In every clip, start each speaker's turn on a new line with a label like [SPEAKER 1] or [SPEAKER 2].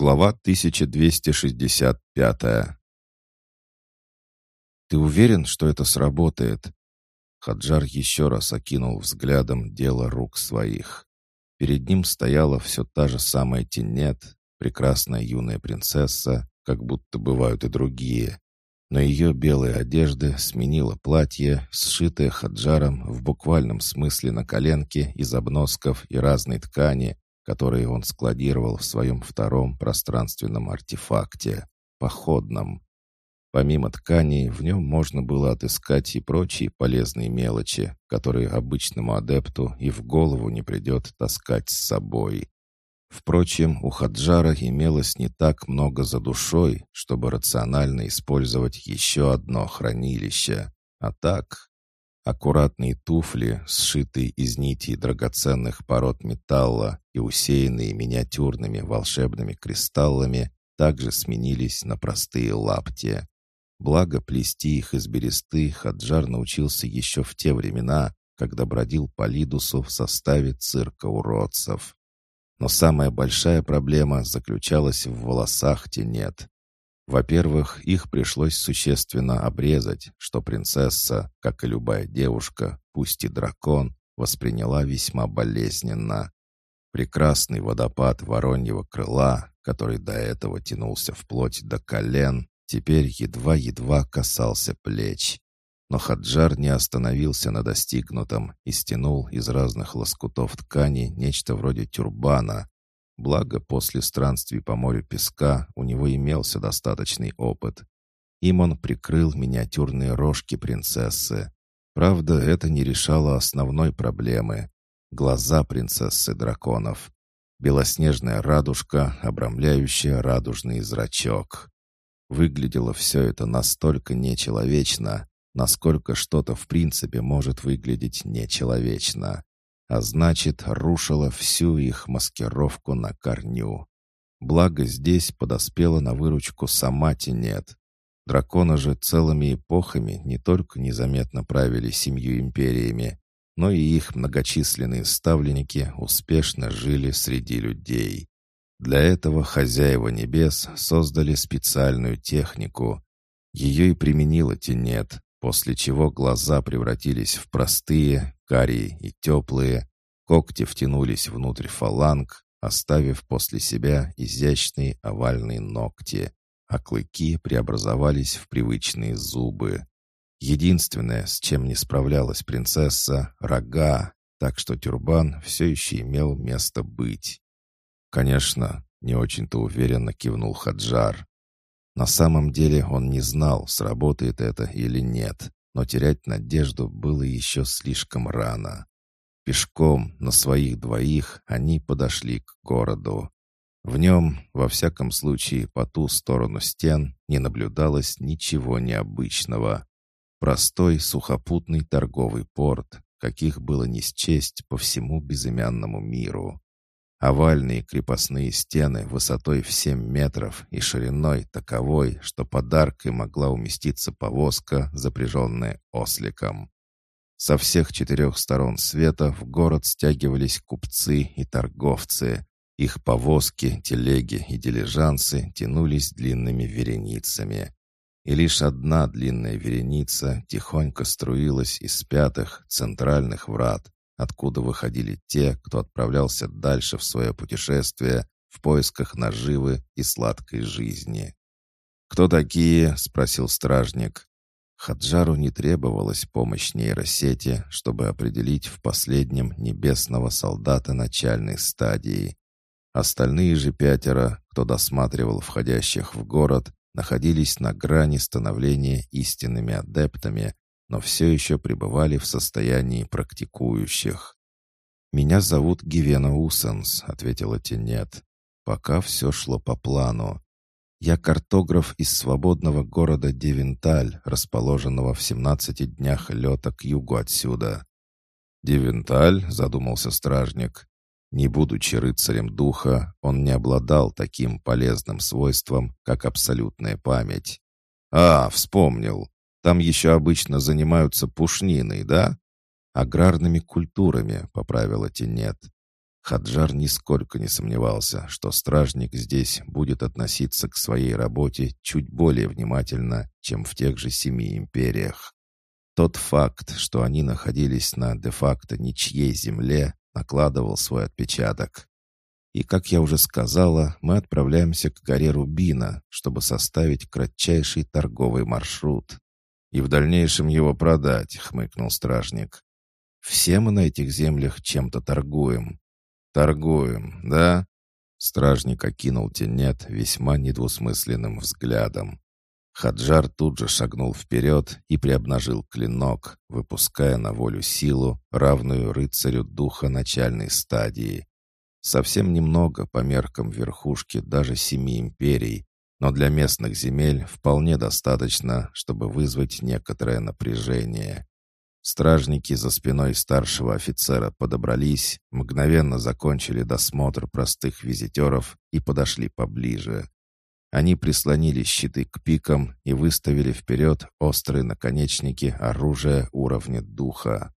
[SPEAKER 1] Глава 1265 «Ты уверен, что это сработает?» Хаджар еще раз окинул взглядом дело рук своих. Перед ним стояла все та же самая Тинет, прекрасная юная принцесса, как будто бывают и другие. Но ее белые одежды сменило платье, сшитое Хаджаром в буквальном смысле на коленке из обносков и разной ткани, которые он складировал в своем втором пространственном артефакте — походном. Помимо тканей, в нем можно было отыскать и прочие полезные мелочи, которые обычному адепту и в голову не придет таскать с собой. Впрочем, у Хаджара имелось не так много за душой, чтобы рационально использовать еще одно хранилище. А так, Аккуратные туфли, сшитые из нитей драгоценных пород металла и усеянные миниатюрными волшебными кристаллами, также сменились на простые лапти. Благо плести их из бересты Хаджар научился еще в те времена, когда бродил по Лидусу в составе цирка уродцев. Но самая большая проблема заключалась в волосах Тенет. Во-первых, их пришлось существенно обрезать, что принцесса, как и любая девушка, пусть и дракон, восприняла весьма болезненно. Прекрасный водопад вороньего крыла, который до этого тянулся вплоть до колен, теперь едва-едва касался плеч. Но Хаджар не остановился на достигнутом и стянул из разных лоскутов ткани нечто вроде тюрбана, Благо, после странствий по морю песка у него имелся достаточный опыт. Им он прикрыл миниатюрные рожки принцессы. Правда, это не решало основной проблемы. Глаза принцессы драконов. Белоснежная радужка, обрамляющая радужный зрачок. Выглядело все это настолько нечеловечно, насколько что-то в принципе может выглядеть нечеловечно а значит, рушила всю их маскировку на корню. Благо здесь подоспела на выручку сама Тенет. Драконы же целыми эпохами не только незаметно правили семью империями, но и их многочисленные ставленники успешно жили среди людей. Для этого хозяева небес создали специальную технику. Ее и применила Тенет, после чего глаза превратились в простые, карие и теплые, когти втянулись внутрь фаланг, оставив после себя изящные овальные ногти, а клыки преобразовались в привычные зубы. Единственное, с чем не справлялась принцесса — рога, так что тюрбан все еще имел место быть. «Конечно», — не очень-то уверенно кивнул Хаджар. На самом деле он не знал, сработает это или нет, но терять надежду было еще слишком рано. Пешком, на своих двоих, они подошли к городу. В нем, во всяком случае, по ту сторону стен не наблюдалось ничего необычного. Простой сухопутный торговый порт, каких было не счесть по всему безымянному миру. Овальные крепостные стены высотой в семь метров и шириной таковой, что подаркой могла уместиться повозка, запряженная осликом. Со всех четырех сторон света в город стягивались купцы и торговцы. Их повозки, телеги и дилижансы тянулись длинными вереницами. И лишь одна длинная вереница тихонько струилась из пятых центральных врат, откуда выходили те, кто отправлялся дальше в свое путешествие в поисках наживы и сладкой жизни. «Кто такие?» — спросил стражник. Хаджару не требовалась помощь нейросети, чтобы определить в последнем небесного солдата начальной стадии. Остальные же пятеро, кто досматривал входящих в город, находились на грани становления истинными адептами, но все еще пребывали в состоянии практикующих. «Меня зовут Гивена Усенс», — ответила Тенет. «Пока все шло по плану. Я картограф из свободного города Девенталь, расположенного в 17 днях лета к югу отсюда». «Девенталь?» — задумался стражник. Не будучи рыцарем духа, он не обладал таким полезным свойством, как абсолютная память. «А, вспомнил. Там еще обычно занимаются пушниной, да?» «Аграрными культурами», — поправила Тенет. Хаджар нисколько не сомневался, что стражник здесь будет относиться к своей работе чуть более внимательно, чем в тех же семи империях. Тот факт, что они находились на де-факто ничьей земле, накладывал свой отпечаток. И, как я уже сказала, мы отправляемся к горе Рубина, чтобы составить кратчайший торговый маршрут. «И в дальнейшем его продать», — хмыкнул стражник. «Все мы на этих землях чем-то торгуем». «Торгуем, да?» Стражник окинул тенет весьма недвусмысленным взглядом. Хаджар тут же шагнул вперед и приобнажил клинок, выпуская на волю силу, равную рыцарю духа начальной стадии. Совсем немного по меркам верхушки даже семи империй, но для местных земель вполне достаточно, чтобы вызвать некоторое напряжение. Стражники за спиной старшего офицера подобрались, мгновенно закончили досмотр простых визитеров и подошли поближе. Они прислонили щиты к пикам и выставили вперед острые наконечники оружия уровня духа.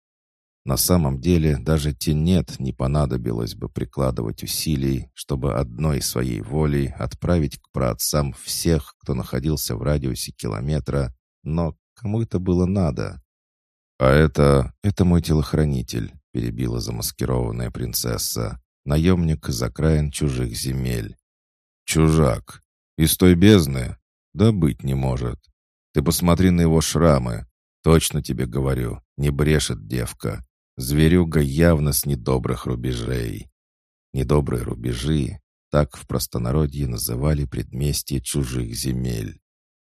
[SPEAKER 1] На самом деле даже Тенет не понадобилось бы прикладывать усилий, чтобы одной своей волей отправить к праотцам всех, кто находился в радиусе километра, но кому это было надо? «А это... это мой телохранитель», — перебила замаскированная принцесса. «Наемник из окраин чужих земель». «Чужак? Из той бездны? Да быть не может. Ты посмотри на его шрамы. Точно тебе говорю, не брешет девка. Зверюга явно с недобрых рубежей. Недобрые рубежи, так в простонародье называли предместье чужих земель.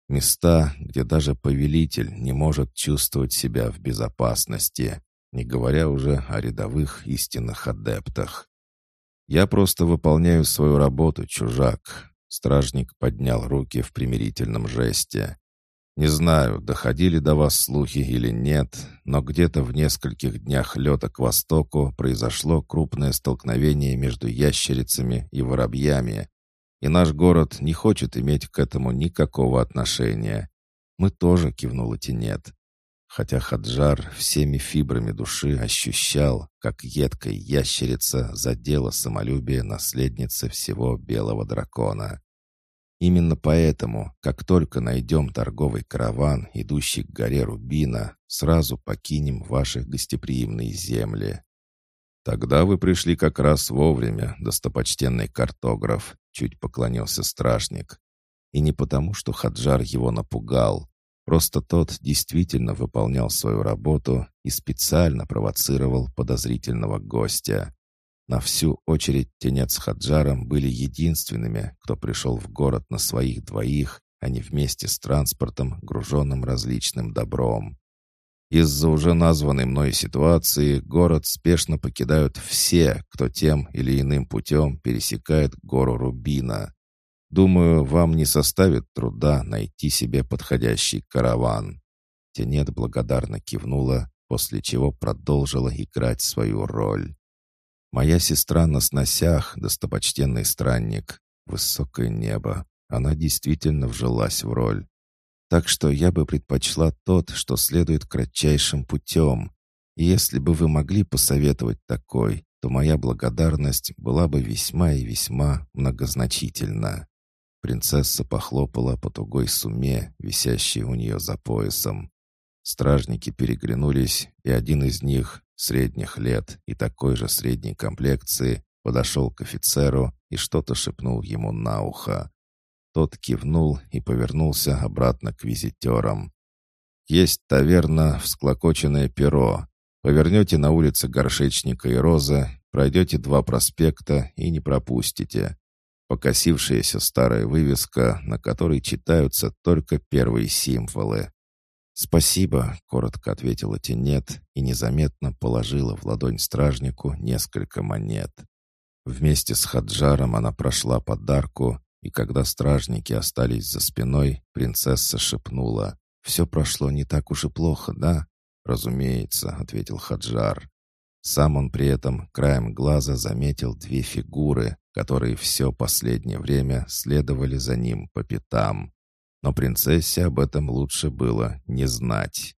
[SPEAKER 1] Места, где даже повелитель не может чувствовать себя в безопасности, не говоря уже о рядовых истинных адептах. «Я просто выполняю свою работу, чужак», — стражник поднял руки в примирительном жесте. Не знаю, доходили до вас слухи или нет, но где-то в нескольких днях лета к востоку произошло крупное столкновение между ящерицами и воробьями, и наш город не хочет иметь к этому никакого отношения. Мы тоже, кивнула Тенет. Хотя Хаджар всеми фибрами души ощущал, как едкая ящерица задела самолюбие наследницы всего белого дракона. Именно поэтому, как только найдем торговый караван, идущий к горе Рубина, сразу покинем ваши гостеприимные земли. Тогда вы пришли как раз вовремя, достопочтенный картограф, чуть поклонился стражник. И не потому, что Хаджар его напугал. Просто тот действительно выполнял свою работу и специально провоцировал подозрительного гостя. На всю очередь Тенец с Хаджаром были единственными, кто пришел в город на своих двоих, а не вместе с транспортом, груженным различным добром. Из-за уже названной мной ситуации город спешно покидают все, кто тем или иным путем пересекает гору Рубина. Думаю, вам не составит труда найти себе подходящий караван». Тенет благодарно кивнула, после чего продолжила играть свою роль. Моя сестра на сносях, достопочтенный странник. Высокое небо. Она действительно вжилась в роль. Так что я бы предпочла тот, что следует кратчайшим путем. И если бы вы могли посоветовать такой, то моя благодарность была бы весьма и весьма многозначительна. Принцесса похлопала по тугой суме, висящей у нее за поясом. Стражники переглянулись, и один из них, средних лет и такой же средней комплекции, подошел к офицеру и что-то шепнул ему на ухо. Тот кивнул и повернулся обратно к визитерам. «Есть таверна «Всклокоченное перо». Повернете на улице Горшечника и Роза, пройдете два проспекта и не пропустите. Покосившаяся старая вывеска, на которой читаются только первые символы. «Спасибо», — коротко ответила Тенет и незаметно положила в ладонь стражнику несколько монет. Вместе с Хаджаром она прошла подарку, и когда стражники остались за спиной, принцесса шепнула. «Все прошло не так уж и плохо, да?» «Разумеется», — ответил Хаджар. Сам он при этом краем глаза заметил две фигуры, которые все последнее время следовали за ним по пятам но принцессе об этом лучше было не знать.